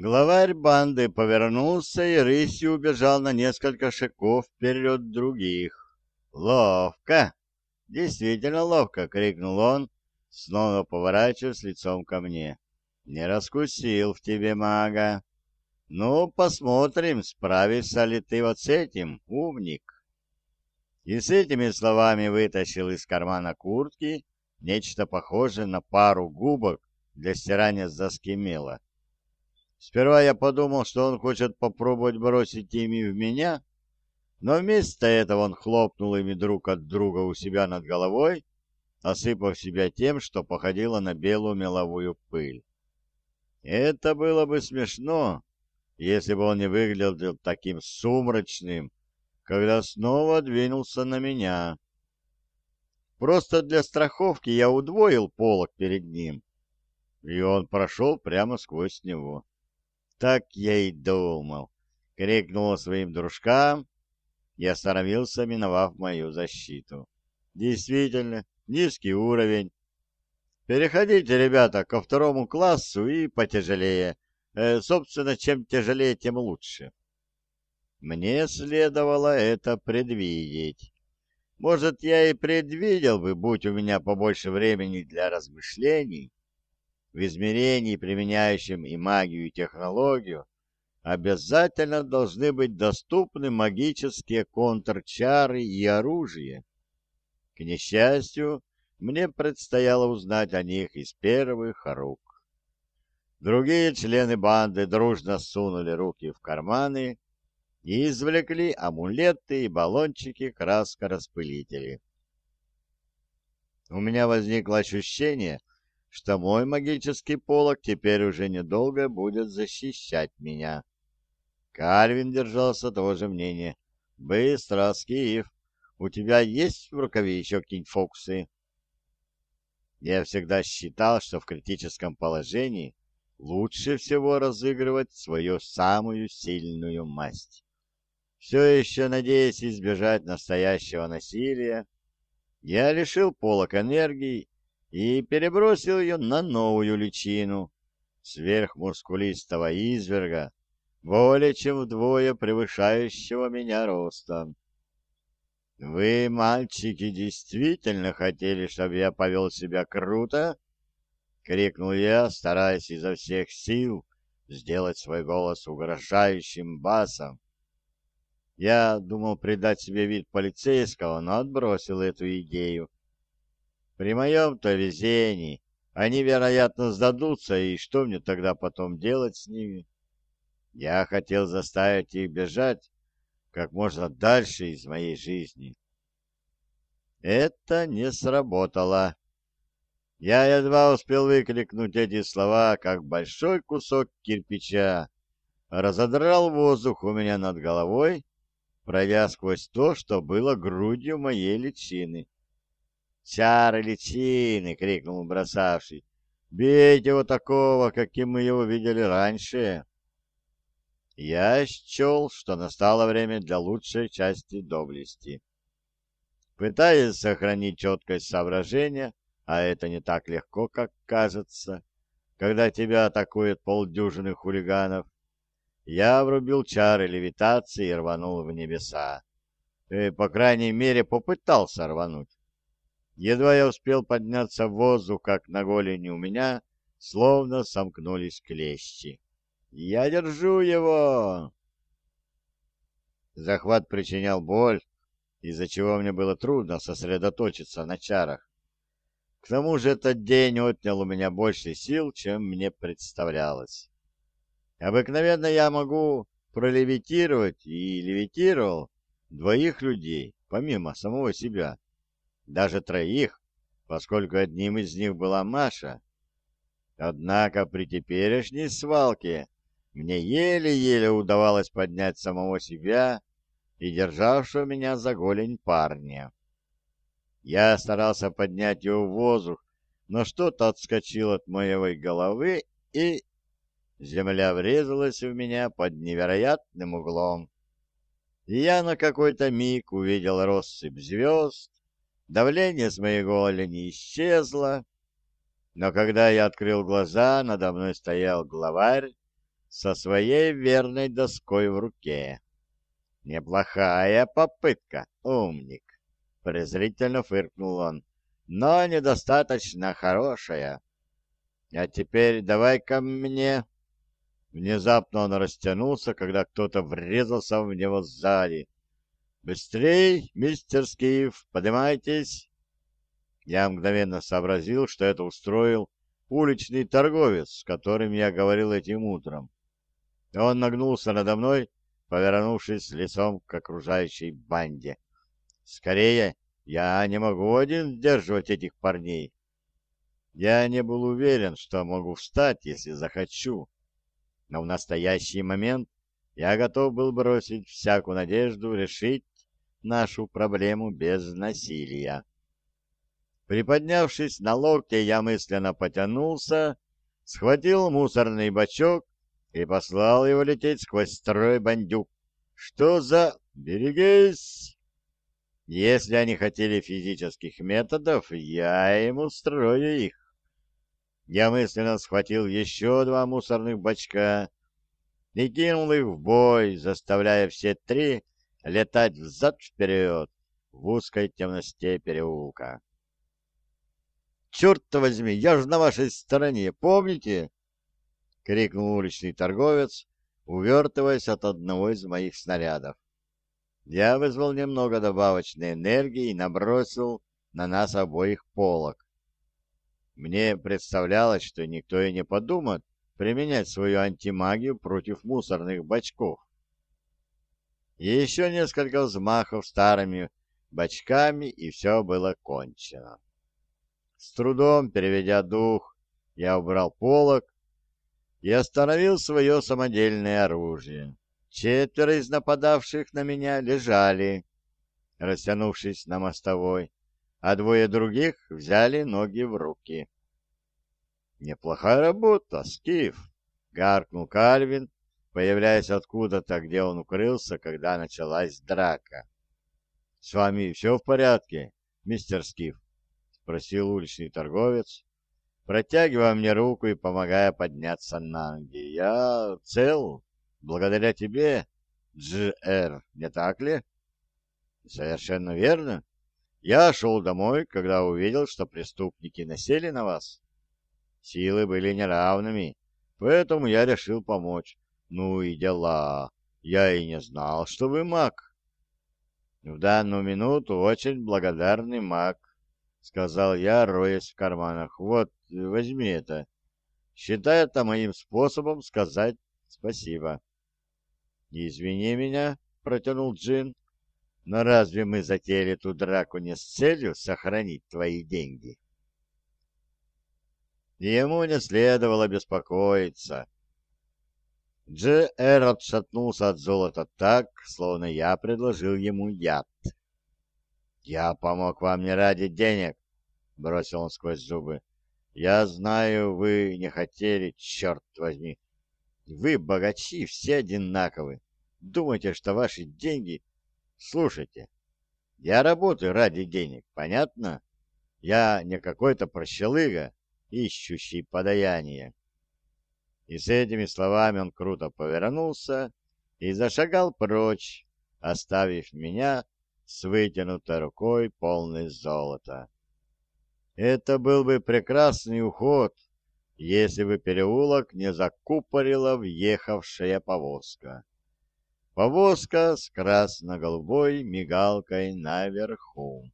Главарь банды повернулся и рысью убежал на несколько шагов вперед других. «Ловко!» «Действительно ловко!» — крикнул он, снова поворачиваясь лицом ко мне. «Не раскусил в тебе мага. Ну, посмотрим, справишься ли ты вот с этим, умник!» И с этими словами вытащил из кармана куртки нечто похожее на пару губок для стирания доски мела. Сперва я подумал, что он хочет попробовать бросить ими в меня, но вместо этого он хлопнул ими друг от друга у себя над головой, осыпав себя тем, что походило на белую меловую пыль. Это было бы смешно, если бы он не выглядел таким сумрачным, когда снова двинулся на меня. Просто для страховки я удвоил полок перед ним, и он прошел прямо сквозь него. Так я и думал. Крикнул своим дружкам и остановился, миновав мою защиту. Действительно, низкий уровень. Переходите, ребята, ко второму классу и потяжелее. Э, собственно, чем тяжелее, тем лучше. Мне следовало это предвидеть. Может, я и предвидел бы, будь у меня побольше времени для размышлений, в измерении, применяющем и магию, и технологию, обязательно должны быть доступны магические контрчары и оружие. К несчастью, мне предстояло узнать о них из первых рук. Другие члены банды дружно сунули руки в карманы и извлекли амулеты и баллончики краскораспылителей. У меня возникло ощущение, что мой магический полог теперь уже недолго будет защищать меня. Кальвин держался того же мнения. «Быстро, Скиф! У тебя есть в рукаве еще какие-нибудь фокусы?» Я всегда считал, что в критическом положении лучше всего разыгрывать свою самую сильную масть. Все еще надеясь избежать настоящего насилия, я лишил полок энергии и перебросил ее на новую личину сверхмускулистого изверга, более чем вдвое превышающего меня ростом. «Вы, мальчики, действительно хотели, чтобы я повел себя круто?» — крикнул я, стараясь изо всех сил сделать свой голос угрожающим басом. Я думал придать себе вид полицейского, но отбросил эту идею. При моем-то везении они, вероятно, сдадутся, и что мне тогда потом делать с ними? Я хотел заставить их бежать как можно дальше из моей жизни. Это не сработало. Я едва успел выкрикнуть эти слова, как большой кусок кирпича разодрал воздух у меня над головой, пройдя сквозь то, что было грудью моей личины. «Чары личины!» — крикнул бросавший. «Бейте его такого, каким мы его видели раньше!» Я счел, что настало время для лучшей части доблести. Пытаясь сохранить четкость соображения, а это не так легко, как кажется, когда тебя атакует полдюжины хулиганов, я врубил чары левитации и рванул в небеса. И, по крайней мере, попытался рвануть. Едва я успел подняться в воздух, как на голени у меня словно сомкнулись клещи. «Я держу его!» Захват причинял боль, из-за чего мне было трудно сосредоточиться на чарах. К тому же этот день отнял у меня больше сил, чем мне представлялось. Обыкновенно я могу пролевитировать и левитировал двоих людей, помимо самого себя даже троих, поскольку одним из них была Маша. Однако при теперешней свалке мне еле-еле удавалось поднять самого себя и державшего меня за голень парня. Я старался поднять его в воздух, но что-то отскочило от моей головы, и земля врезалась в меня под невероятным углом. И я на какой-то миг увидел россыпь звезд, Давление с моей голени исчезло, но когда я открыл глаза, надо мной стоял главарь со своей верной доской в руке. «Неплохая попытка, умник!» — презрительно фыркнул он. «Но недостаточно хорошая. А теперь давай ко мне...» Внезапно он растянулся, когда кто-то врезался в него сзади. «Быстрей, мистер Скиф, поднимайтесь!» Я мгновенно сообразил, что это устроил уличный торговец, с которым я говорил этим утром. Он нагнулся надо мной, повернувшись лицом к окружающей банде. «Скорее! Я не могу один сдерживать этих парней!» Я не был уверен, что могу встать, если захочу. Но в настоящий момент я готов был бросить всякую надежду решить нашу проблему без насилия. Приподнявшись на локте, я мысленно потянулся, схватил мусорный бачок и послал его лететь сквозь строй бандюк. Что за... Берегись! Если они хотели физических методов, я им устрою их. Я мысленно схватил еще два мусорных бачка и кинул их в бой, заставляя все три летать взад-вперед в узкой темноте переулка. «Черт возьми, я же на вашей стороне, помните?» — крикнул уличный торговец, увертываясь от одного из моих снарядов. Я вызвал немного добавочной энергии и набросил на нас обоих полок. Мне представлялось, что никто и не подумает применять свою антимагию против мусорных бачков. И еще несколько взмахов старыми бачками, и все было кончено. С трудом переведя дух, я убрал полок и остановил свое самодельное оружие. Четверо из нападавших на меня лежали, растянувшись на мостовой, а двое других взяли ноги в руки. «Неплохая работа, Скиф!» — гаркнул Кальвин, появляясь откуда-то, где он укрылся, когда началась драка. «С вами все в порядке, мистер Скиф?» спросил уличный торговец, протягивая мне руку и помогая подняться на ноги. «Я цел, благодаря тебе, Дж.Р., не так ли?» «Совершенно верно. Я шел домой, когда увидел, что преступники насели на вас. Силы были неравными, поэтому я решил помочь. Ну и дела. Я и не знал, что вы маг». В данную минуту очень благодарный маг — сказал я, роясь в карманах. «Вот, возьми это. Считай это моим способом сказать спасибо». «Извини меня», — протянул Джин. «Но разве мы затеяли ту драку не с целью сохранить твои деньги?» Ему не следовало беспокоиться. Дж.Р. отшатнулся от золота так, словно я предложил ему яд. «Я помог вам не ради денег», — бросил он сквозь зубы. «Я знаю, вы не хотели, черт возьми. Вы, богачи, все одинаковы. Думаете, что ваши деньги... Слушайте, я работаю ради денег, понятно? Я не какой-то прощелыга, ищущий подаяние». И с этими словами он круто повернулся и зашагал прочь, оставив меня с вытянутой рукой, полной золота. Это был бы прекрасный уход, если бы переулок не закупорила въехавшая повозка. Повозка с красно-голубой мигалкой наверху.